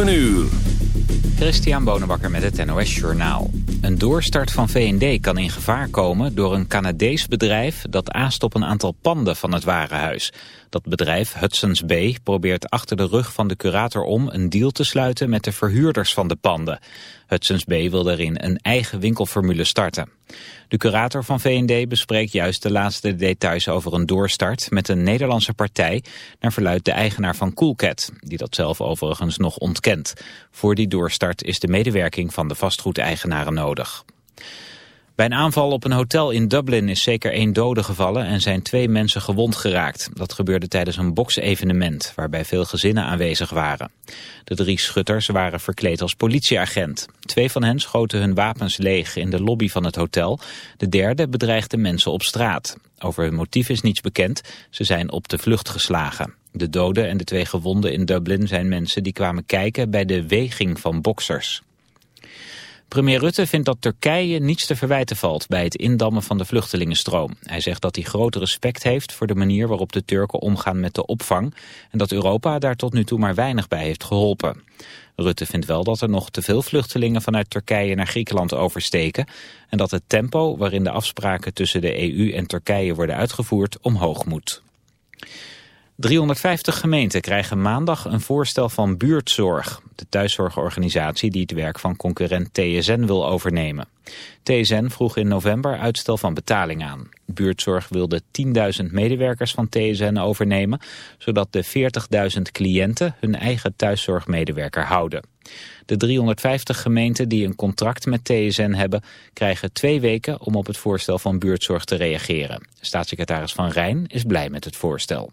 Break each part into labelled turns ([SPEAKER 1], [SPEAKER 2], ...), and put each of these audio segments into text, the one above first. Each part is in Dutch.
[SPEAKER 1] 7 uur.
[SPEAKER 2] Christian Bonenbakker met het NOS Journaal. Een doorstart van V&D kan in gevaar komen door een Canadees bedrijf... dat aast op een aantal panden van het warenhuis. Dat bedrijf, Hudson's Bay, probeert achter de rug van de curator om... een deal te sluiten met de verhuurders van de panden. Hudson's Bay wil daarin een eigen winkelformule starten. De curator van V&D bespreekt juist de laatste details over een doorstart met een Nederlandse partij, naar verluidt de eigenaar van Coolcat, die dat zelf overigens nog ontkent. Voor die doorstart is de medewerking van de vastgoedeigenaren nodig. Bij een aanval op een hotel in Dublin is zeker één dode gevallen en zijn twee mensen gewond geraakt. Dat gebeurde tijdens een boksevenement waarbij veel gezinnen aanwezig waren. De drie schutters waren verkleed als politieagent. Twee van hen schoten hun wapens leeg in de lobby van het hotel. De derde bedreigde mensen op straat. Over hun motief is niets bekend. Ze zijn op de vlucht geslagen. De doden en de twee gewonden in Dublin zijn mensen die kwamen kijken bij de weging van boksers. Premier Rutte vindt dat Turkije niets te verwijten valt bij het indammen van de vluchtelingenstroom. Hij zegt dat hij groot respect heeft voor de manier waarop de Turken omgaan met de opvang en dat Europa daar tot nu toe maar weinig bij heeft geholpen. Rutte vindt wel dat er nog te veel vluchtelingen vanuit Turkije naar Griekenland oversteken en dat het tempo waarin de afspraken tussen de EU en Turkije worden uitgevoerd omhoog moet. 350 gemeenten krijgen maandag een voorstel van Buurtzorg, de thuiszorgorganisatie die het werk van concurrent TSN wil overnemen. TSN vroeg in november uitstel van betaling aan. Buurtzorg wilde 10.000 medewerkers van TSN overnemen, zodat de 40.000 cliënten hun eigen thuiszorgmedewerker houden. De 350 gemeenten die een contract met TSN hebben, krijgen twee weken om op het voorstel van Buurtzorg te reageren. Staatssecretaris Van Rijn is blij met het voorstel.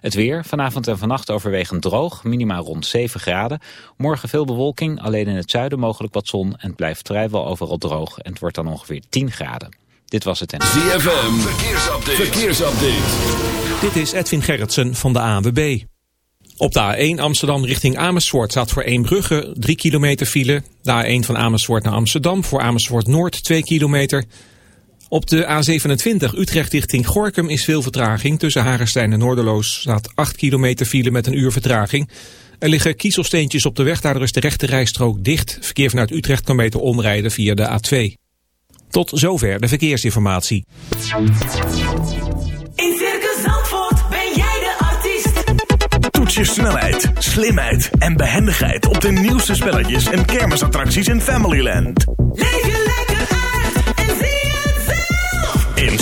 [SPEAKER 2] Het weer, vanavond en vannacht overwegend droog, minima rond 7 graden. Morgen veel bewolking, alleen in het zuiden mogelijk wat zon en het blijft vrijwel overal droog. En het wordt dan ongeveer 10 graden. Dit was het en...
[SPEAKER 1] ZFM, verkeersupdate. verkeersupdate.
[SPEAKER 3] Dit is Edwin Gerritsen van de ANWB. Op de A1 Amsterdam richting Amersfoort staat voor Eembrugge 3 kilometer file. De A1 van Amersfoort naar Amsterdam voor Amersfoort Noord 2 kilometer... Op de A27 Utrecht richting Gorkum is veel vertraging. Tussen Hagestein en Noorderloos staat 8 kilometer file met een uur vertraging. Er liggen kiezelsteentjes op de weg, daardoor is de rechte rijstrook dicht. Verkeer vanuit Utrecht kan beter omrijden via de A2. Tot zover de verkeersinformatie.
[SPEAKER 4] In Circus Zandvoort ben jij de artiest.
[SPEAKER 5] Toets je snelheid, slimheid en behendigheid op de nieuwste spelletjes en kermisattracties in Familyland.
[SPEAKER 4] Leef je lekker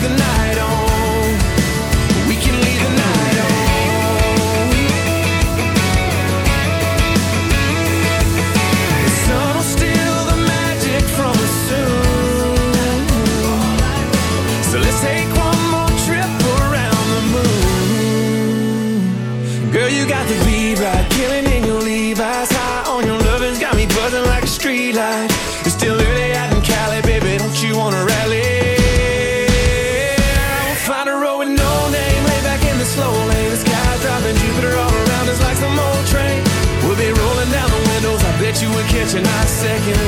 [SPEAKER 6] The night catching our second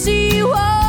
[SPEAKER 7] see what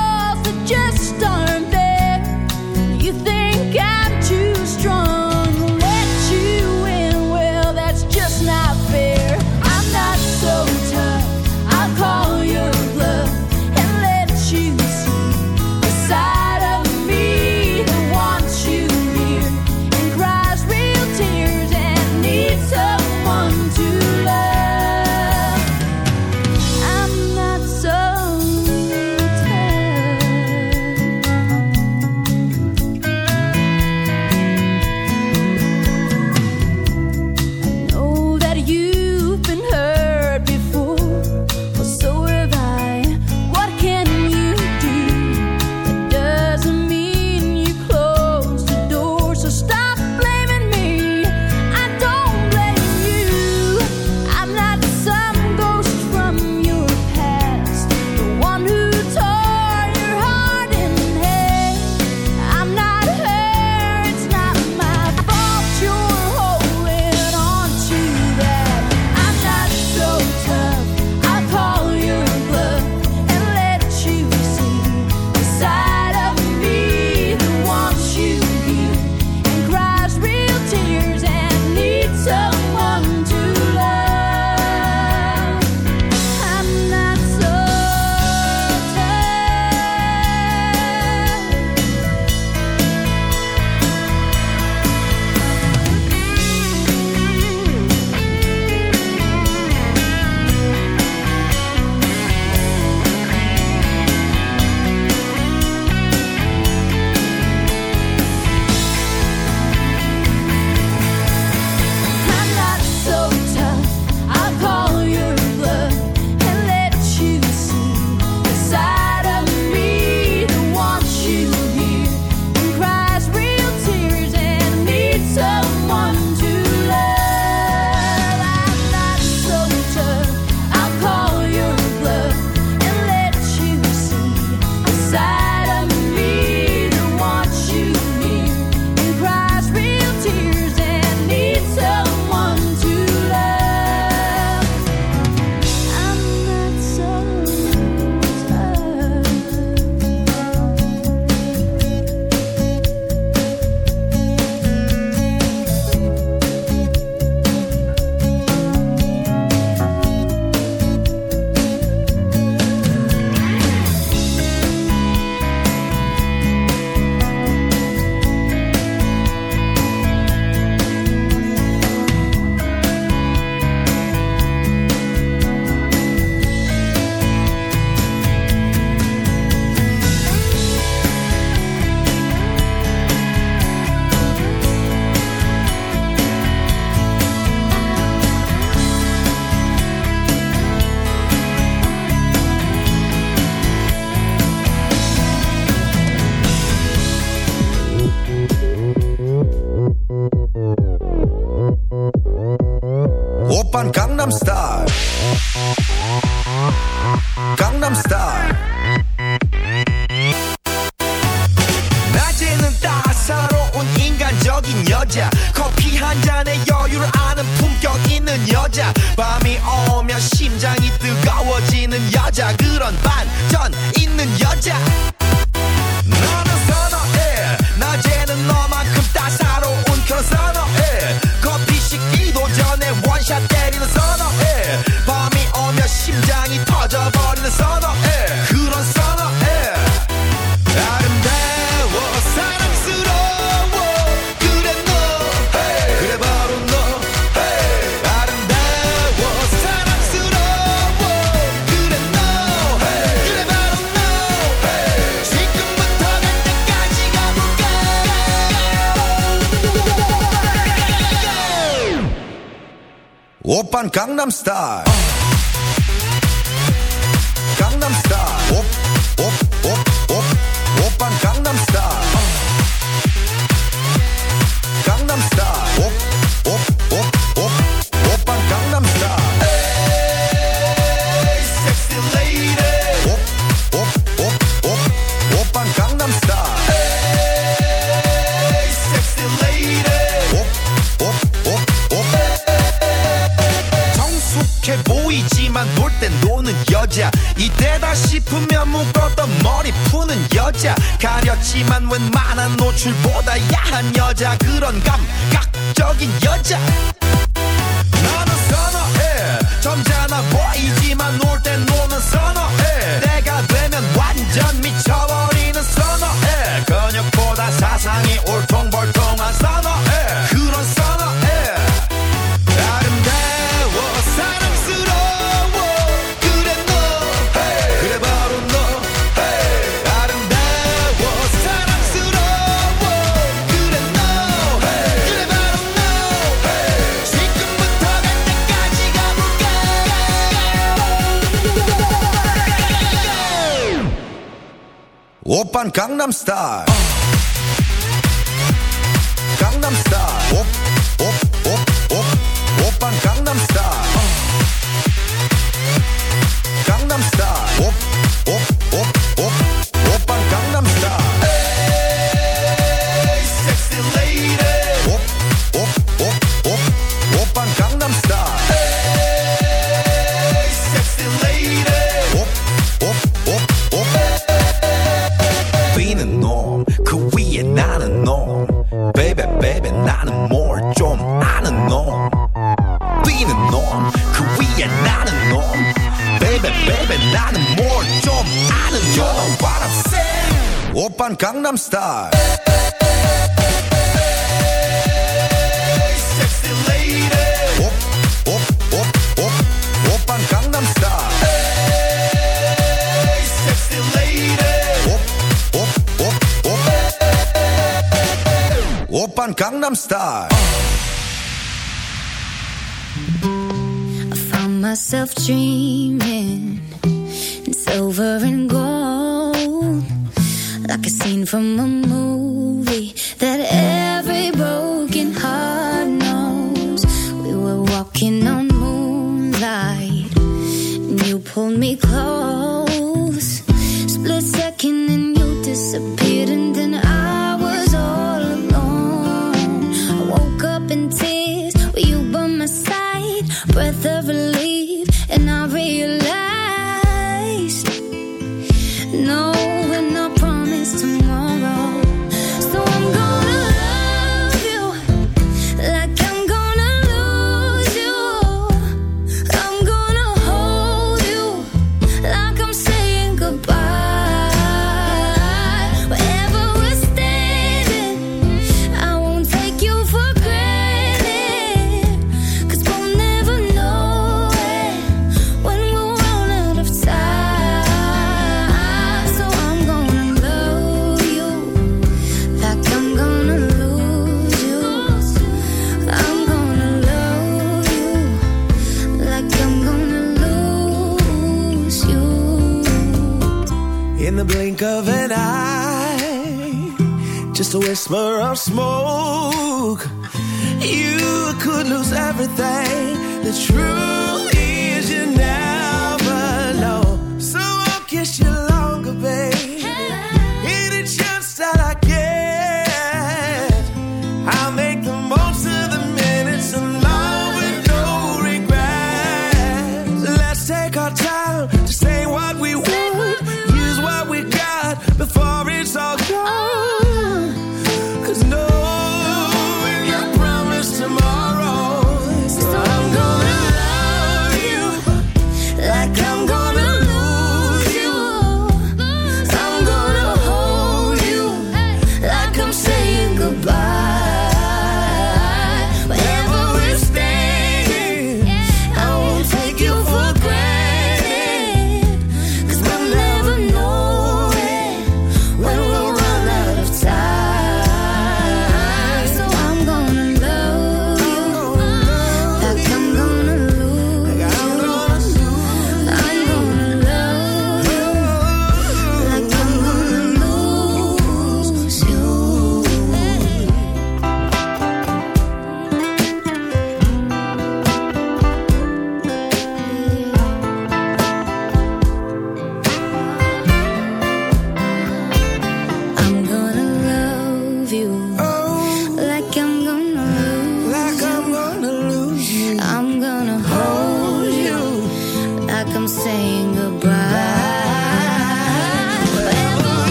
[SPEAKER 7] I'm star. op aan Gangnam Style. Gangnam Style, op, op. star. Open Gangnam Style.
[SPEAKER 8] I found myself dreaming scene from a movie that every broken heart knows. We were walking on moonlight, and you pulled me close. Split second, and you disappeared, and then I was all alone. I woke up in tears, with you by my side? Breath of relief, and I realized no. of
[SPEAKER 7] smoke, you could lose everything. The truth.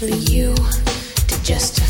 [SPEAKER 4] for you to
[SPEAKER 9] justify.